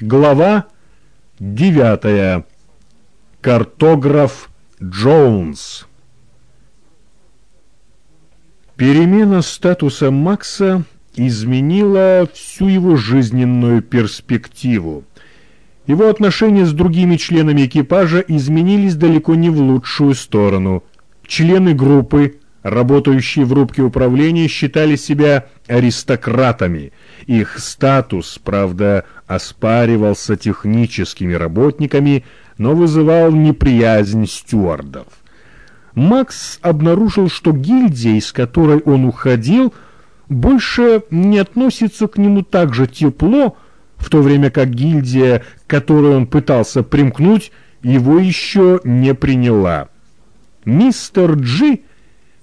Глава девятая. Картограф Джонс. Перемена статуса Макса изменила всю его жизненную перспективу. Его отношения с другими членами экипажа изменились далеко не в лучшую сторону. Члены группы, работающие в рубке управления, считали себя аристократами. Их статус, правда, оспаривался техническими работниками, но вызывал неприязнь стюардов. Макс обнаружил, что гильдия, из которой он уходил, больше не относится к нему так же тепло, в то время как гильдия, к которой он пытался примкнуть, его еще не приняла. Мистер Джи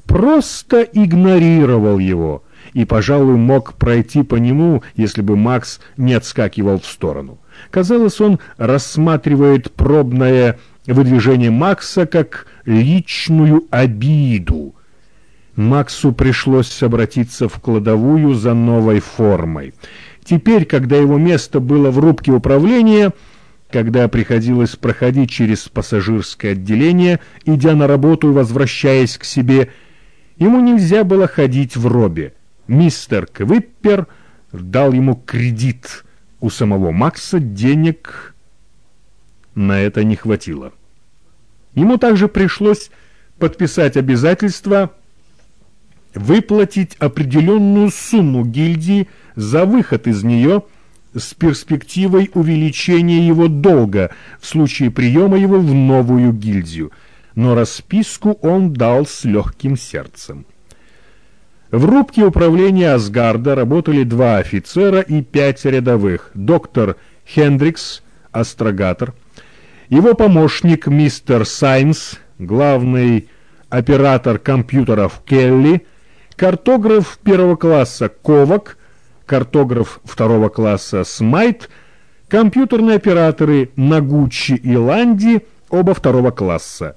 просто игнорировал его и, пожалуй, мог пройти по нему, если бы Макс не отскакивал в сторону. Казалось, он рассматривает пробное выдвижение Макса как личную обиду. Максу пришлось обратиться в кладовую за новой формой. Теперь, когда его место было в рубке управления, когда приходилось проходить через пассажирское отделение, идя на работу и возвращаясь к себе, ему нельзя было ходить в робе. Мистер Квиппер дал ему кредит. У самого Макса денег на это не хватило. Ему также пришлось подписать обязательство выплатить определенную сумму гильдии за выход из нее с перспективой увеличения его долга в случае приема его в новую гильдию, но расписку он дал с легким сердцем. В рубке управления Асгарда работали два офицера и пять рядовых. Доктор Хендрикс, астрогатор, его помощник мистер Сайнс, главный оператор компьютеров Келли, картограф первого класса Ковак, картограф второго класса Смайт, компьютерные операторы Нагучи и Ланди, оба второго класса.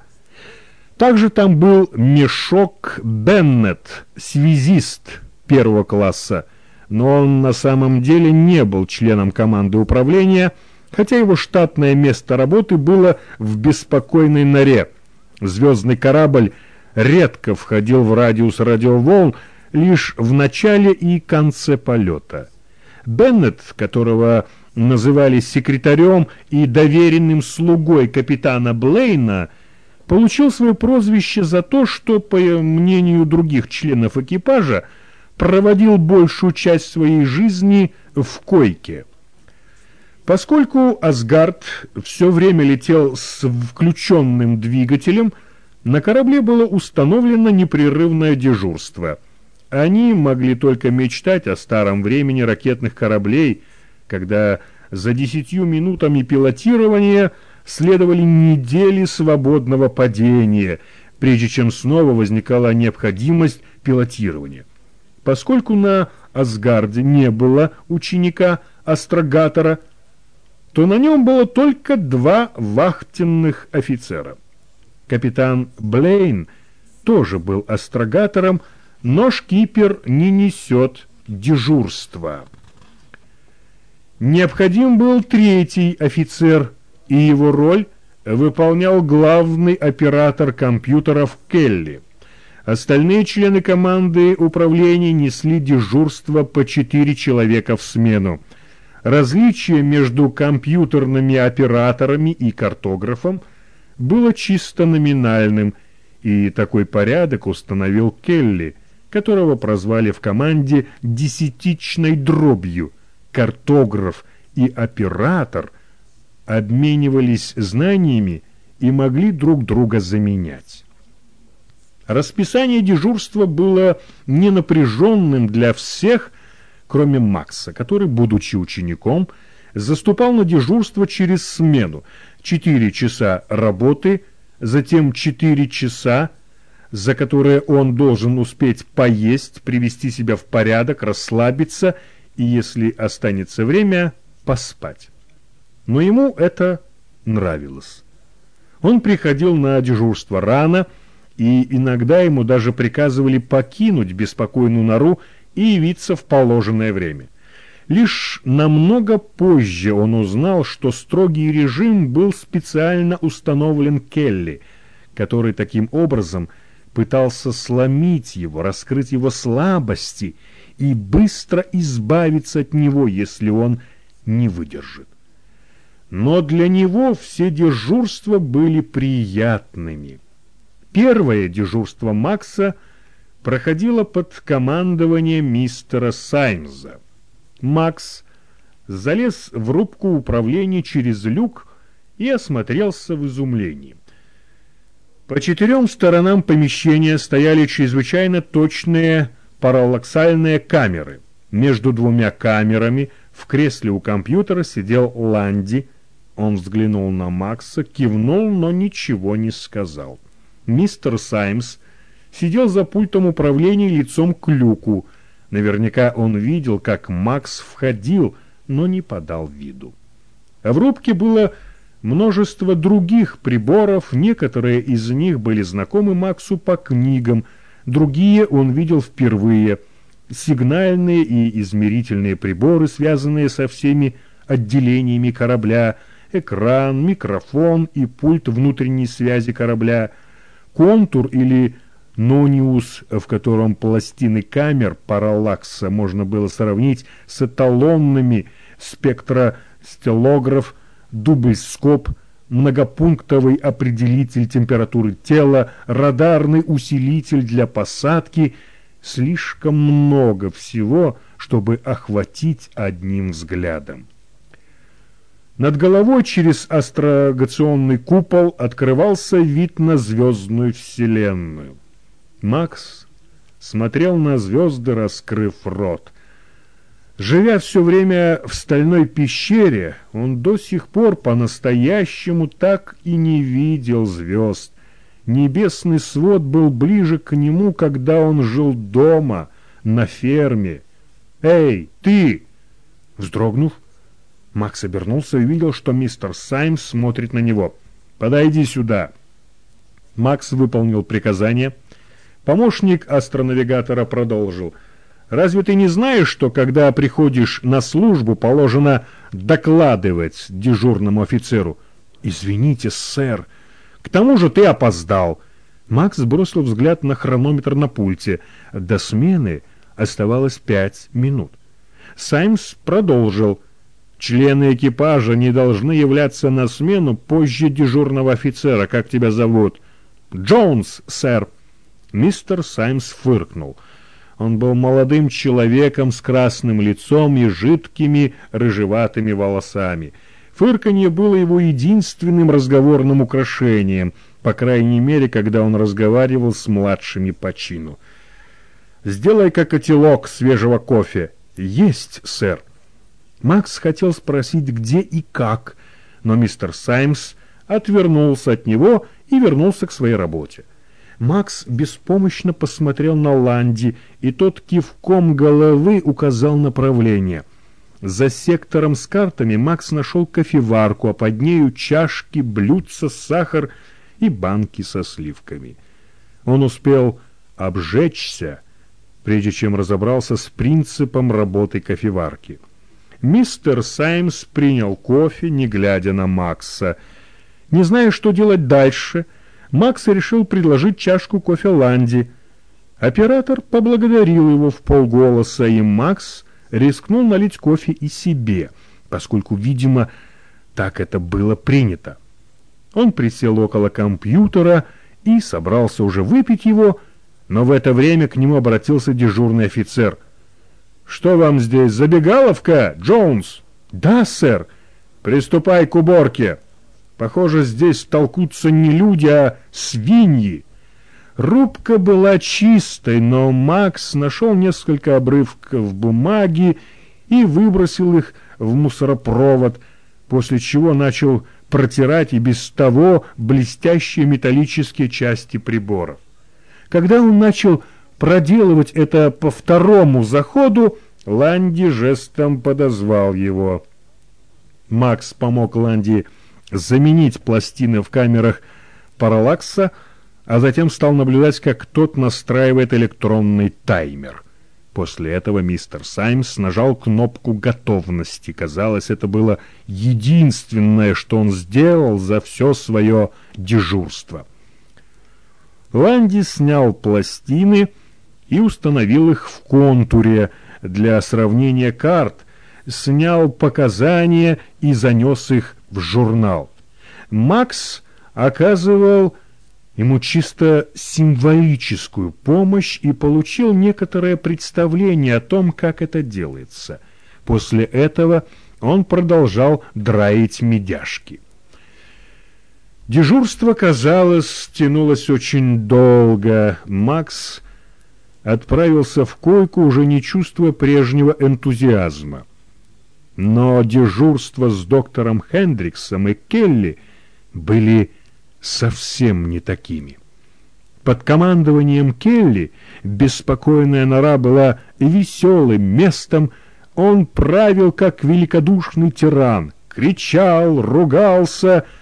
Также там был Мешок Беннет, связист первого класса, но он на самом деле не был членом команды управления, хотя его штатное место работы было в беспокойной норе. Звездный корабль редко входил в радиус радиоволн лишь в начале и конце полета. Беннет, которого называли секретарем и доверенным слугой капитана Блейна, получил свое прозвище за то, что, по мнению других членов экипажа, проводил большую часть своей жизни в койке. Поскольку Асгард все время летел с включенным двигателем, на корабле было установлено непрерывное дежурство. Они могли только мечтать о старом времени ракетных кораблей, когда за десятью минутами пилотирования – следовали недели свободного падения, прежде чем снова возникала необходимость пилотирования. Поскольку на Асгарде не было ученика-астрогатора, то на нем было только два вахтенных офицера. Капитан Блейн тоже был астрогатором, но шкипер не несет дежурства. Необходим был третий офицер и его роль выполнял главный оператор компьютеров Келли. Остальные члены команды управления несли дежурство по четыре человека в смену. Различие между компьютерными операторами и картографом было чисто номинальным, и такой порядок установил Келли, которого прозвали в команде «десятичной дробью». Картограф и оператор – обменивались знаниями и могли друг друга заменять. Расписание дежурства было ненапряженным для всех, кроме Макса, который, будучи учеником, заступал на дежурство через смену. Четыре часа работы, затем четыре часа, за которые он должен успеть поесть, привести себя в порядок, расслабиться и, если останется время, поспать но ему это нравилось. Он приходил на дежурство рано, и иногда ему даже приказывали покинуть беспокойную нору и явиться в положенное время. Лишь намного позже он узнал, что строгий режим был специально установлен Келли, который таким образом пытался сломить его, раскрыть его слабости и быстро избавиться от него, если он не выдержит. Но для него все дежурства были приятными. Первое дежурство Макса проходило под командованием мистера Саймза. Макс залез в рубку управления через люк и осмотрелся в изумлении. По четырем сторонам помещения стояли чрезвычайно точные параллаксальные камеры. Между двумя камерами в кресле у компьютера сидел Ланди. Он взглянул на Макса, кивнул, но ничего не сказал. Мистер Саймс сидел за пультом управления лицом к люку – Наверняка он видел, как Макс входил, но не подал виду. В рубке было множество других приборов, некоторые из них были знакомы Максу по книгам, другие он видел впервые. Сигнальные и измерительные приборы, связанные со всеми отделениями корабля, экран, микрофон и пульт внутренней связи корабля, контур или Нониус, в котором пластины камер параллакса можно было сравнить с эталонными, спектростелограф, дубльскоп, многопунктовый определитель температуры тела, радарный усилитель для посадки. Слишком много всего, чтобы охватить одним взглядом. Над головой через астрогационный купол открывался вид на звездную вселенную. Макс смотрел на звезды, раскрыв рот. Живя все время в стальной пещере, он до сих пор по-настоящему так и не видел звезд. Небесный свод был ближе к нему, когда он жил дома, на ферме. «Эй, ты!» Вздрогнув, Макс обернулся и увидел, что мистер Саймс смотрит на него. «Подойди сюда!» Макс выполнил приказание — Помощник астронавигатора продолжил. «Разве ты не знаешь, что когда приходишь на службу, положено докладывать дежурному офицеру?» «Извините, сэр. К тому же ты опоздал». Макс бросил взгляд на хронометр на пульте. До смены оставалось пять минут. Саймс продолжил. «Члены экипажа не должны являться на смену позже дежурного офицера. Как тебя зовут?» «Джонс, сэр». Мистер Саймс фыркнул. Он был молодым человеком с красным лицом и жидкими рыжеватыми волосами. Фырканье было его единственным разговорным украшением, по крайней мере, когда он разговаривал с младшими по чину. «Сделай-ка котелок свежего кофе». «Есть, сэр». Макс хотел спросить, где и как, но мистер Саймс отвернулся от него и вернулся к своей работе. Макс беспомощно посмотрел на Ланди, и тот кивком головы указал направление. За сектором с картами Макс нашел кофеварку, а под нею чашки, блюдца, сахар и банки со сливками. Он успел обжечься, прежде чем разобрался с принципом работы кофеварки. Мистер Саймс принял кофе, не глядя на Макса. Не зная, что делать дальше, — Макс решил предложить чашку кофе Ланди. Оператор поблагодарил его в полголоса, и Макс рискнул налить кофе и себе, поскольку, видимо, так это было принято. Он присел около компьютера и собрался уже выпить его, но в это время к нему обратился дежурный офицер. «Что вам здесь, забегаловка, Джонс?» «Да, сэр». «Приступай к уборке». Похоже, здесь толкутся не люди, а свиньи. Рубка была чистой, но Макс нашел несколько обрывков бумаги и выбросил их в мусоропровод, после чего начал протирать и без того блестящие металлические части приборов. Когда он начал проделывать это по второму заходу, Ланди жестом подозвал его. Макс помог Ланди заменить пластины в камерах параллакса, а затем стал наблюдать, как тот настраивает электронный таймер. После этого мистер Саймс нажал кнопку готовности. Казалось, это было единственное, что он сделал за все свое дежурство. Ланди снял пластины и установил их в контуре для сравнения карт, снял показания и занес их в журнал. Макс оказывал ему чисто символическую помощь и получил некоторое представление о том, как это делается. После этого он продолжал драить медяшки. Дежурство, казалось, тянулось очень долго. Макс отправился в койку, уже не чувствуя прежнего энтузиазма. Но дежурство с доктором Хендриксом и Келли были совсем не такими. Под командованием Келли беспокойная нора была веселым местом, он правил как великодушный тиран, кричал, ругался —